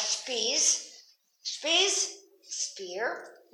spies. Spies, spear.